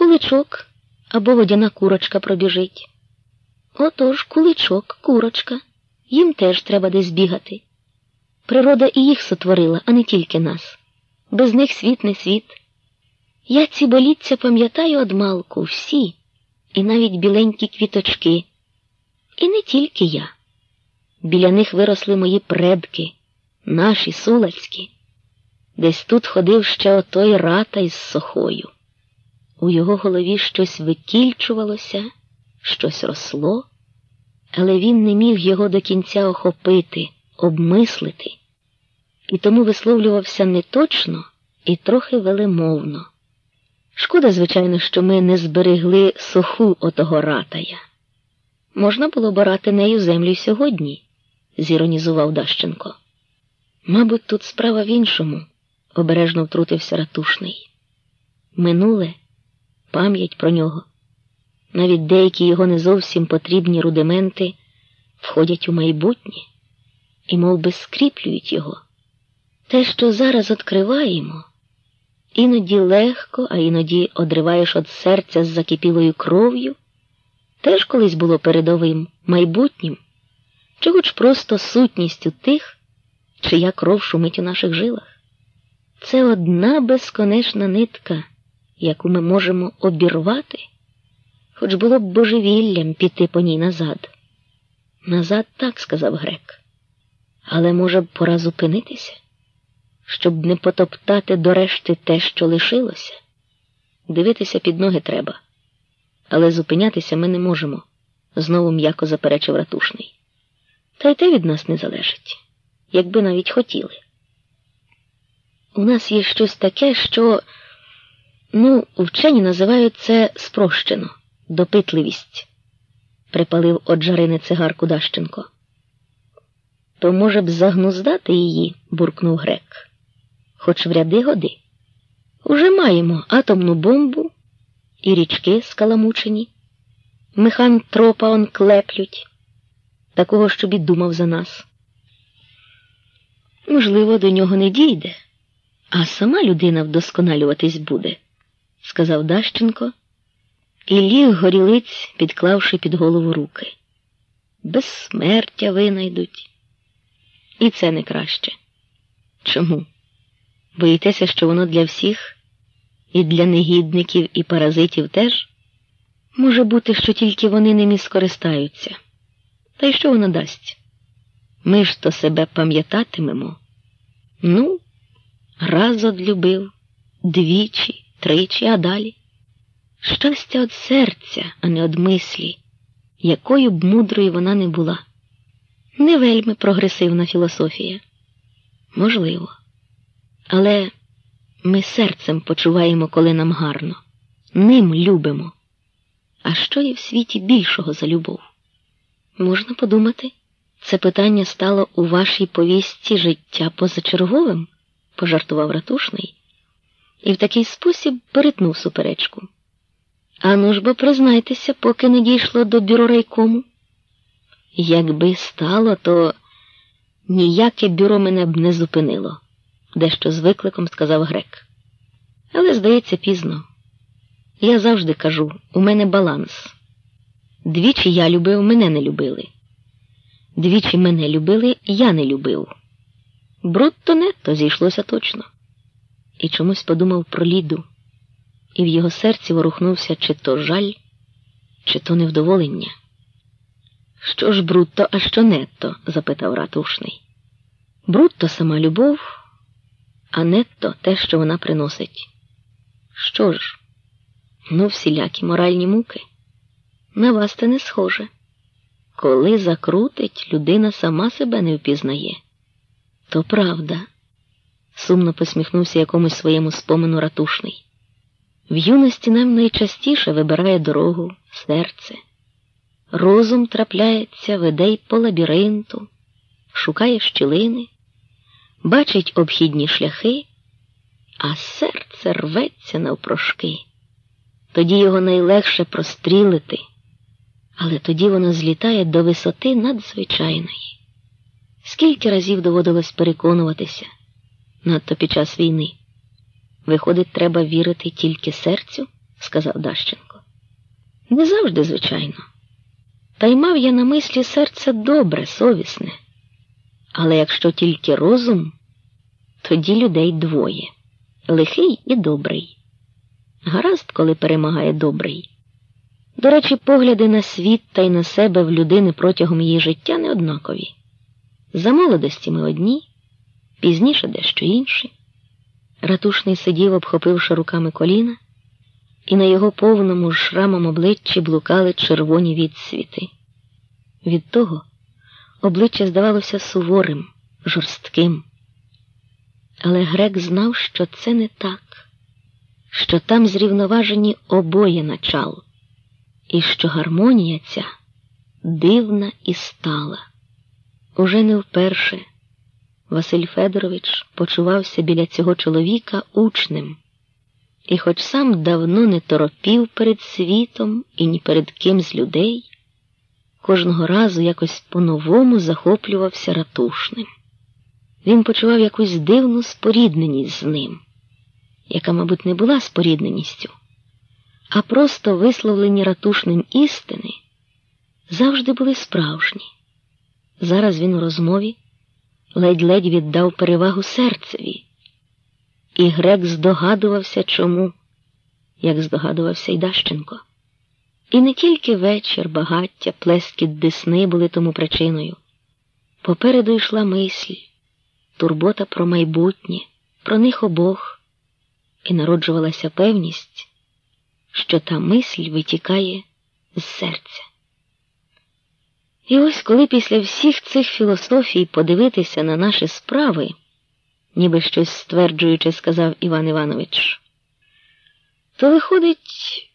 куличок або водяна курочка пробіжить. Отож, куличок, курочка, їм теж треба десь бігати. Природа і їх сотворила, а не тільки нас. Без них світ не світ. Я ці боліття пам'ятаю одмалку, всі, і навіть біленькі квіточки. І не тільки я. Біля них виросли мої предки, наші сулацькі. Десь тут ходив ще отой рата із сохою. У його голові щось викільчувалося, щось росло, але він не міг його до кінця охопити, обмислити, і тому висловлювався неточно і трохи велемовно. Шкода, звичайно, що ми не зберегли суху отого ратая. Можна було борати нею землю сьогодні, зіронізував Дащенко. Мабуть, тут справа в іншому, обережно втрутився ратушний. Минуле пам'ять про нього. Навіть деякі його не зовсім потрібні рудименти входять у майбутнє і мов би, скріплюють його. Те, що зараз відкриваємо, іноді легко, а іноді одриваєш від серця з закипілою кров'ю, теж колись було передовим майбутнім, чого ж просто сутністю тих, чия кров шумить у наших жилах. Це одна безконечна нитка, яку ми можемо обірвати, хоч було б божевіллям піти по ній назад. Назад так сказав грек. Але, може б, пора зупинитися, щоб не потоптати до решти те, що лишилося. Дивитися під ноги треба, але зупинятися ми не можемо, знову м'яко заперечив ратушний. Та й те від нас не залежить, якби навіть хотіли. У нас є щось таке, що, ну, вчені називають це спрощено, допитливість, припалив от жарини цигарку Дащенко. То, може б, загнуздати її, буркнув грек. Хоч в ряди годи. Уже маємо атомну бомбу і річки скаламучені, механтропа он клеплють, такого, щоб і думав за нас. Можливо, до нього не дійде, а сама людина вдосконалюватись буде, сказав Дащенко, і ліг горілиць, підклавши під голову руки. Безсмертя винайдуть. І це не краще. Чому? Боїтеся, що воно для всіх, і для негідників, і паразитів теж? Може бути, що тільки вони ними скористаються. Та й що воно дасть? Ми ж то себе пам'ятатимемо. Ну, раз одлюбив, двічі, тричі, а далі. Щастя від серця, а не від мислі, якою б мудрою вона не була. Не вельми прогресивна філософія. Можливо. Але ми серцем почуваємо, коли нам гарно, ним любимо. А що є в світі більшого за любов? Можна подумати, це питання стало у вашій повісті життя позачерговим, пожартував ратушний, і в такий спосіб перетнув суперечку. Ану ж бо признайтеся, поки не дійшло до бюро райкому. Якби стало, то ніяке бюро мене б не зупинило, дещо з викликом сказав грек. Але, здається, пізно. Я завжди кажу, у мене баланс. Двічі я любив, мене не любили. Двічі мене любили, я не любив. Брутто нетто зійшлося точно. І чомусь подумав про Ліду, і в його серці ворухнувся чи то жаль, чи то невдоволення. Що ж брутто, а що нетто? запитав ратушний. Брутто сама любов, а нетто те, що вона приносить. Що ж? Ну, всілякі моральні муки. На вас це не схоже. Коли закрутить, людина сама себе не впізнає. То правда, сумно посміхнувся якомусь своєму спомину ратушний. В юності нам найчастіше вибирає дорогу, серце. Розум трапляється, веде й по лабіринту, шукає щілини, бачить обхідні шляхи, а серце рветься навпрошки. Тоді його найлегше прострілити, але тоді воно злітає до висоти надзвичайної. Скільки разів доводилось переконуватися, надто під час війни. Виходить, треба вірити тільки серцю? сказав Дащенко. Не завжди, звичайно. Та й мав я на мислі серце добре, совісне. Але якщо тільки розум, тоді людей двоє лихий і добрий. Гаразд, коли перемагає добрий. До речі, погляди на світ та й на себе в людини протягом її життя не однакові. За молодості ми одні, пізніше дещо інші. Ратушний сидів, обхопивши руками коліна, і на його повному шрамом обличчі блукали червоні відсвіти. Від того обличчя здавалося суворим, жорстким. Але грек знав, що це не так, що там зрівноважені обоє начал, і що гармонія ця дивна і стала. Уже не вперше Василь Федорович почувався біля цього чоловіка учнем, і, хоч сам давно не торопів перед світом і ні перед ким з людей, кожного разу якось по-новому захоплювався ратушним. Він почував якусь дивну спорідненість з ним, яка, мабуть, не була спорідненістю, а просто висловлені ратушним істини завжди були справжні. Зараз він у розмові ледь-ледь віддав перевагу серцеві, і грек здогадувався чому, як здогадувався й Дащенко. І не тільки вечір, багаття, плескіт десни були тому причиною. Попереду йшла мисль, турбота про майбутнє, про них обох, і народжувалася певність, що та мисль витікає з серця. І ось коли після всіх цих філософій подивитися на наші справи, ніби щось стверджуючи, сказав Іван Іванович, то виходить,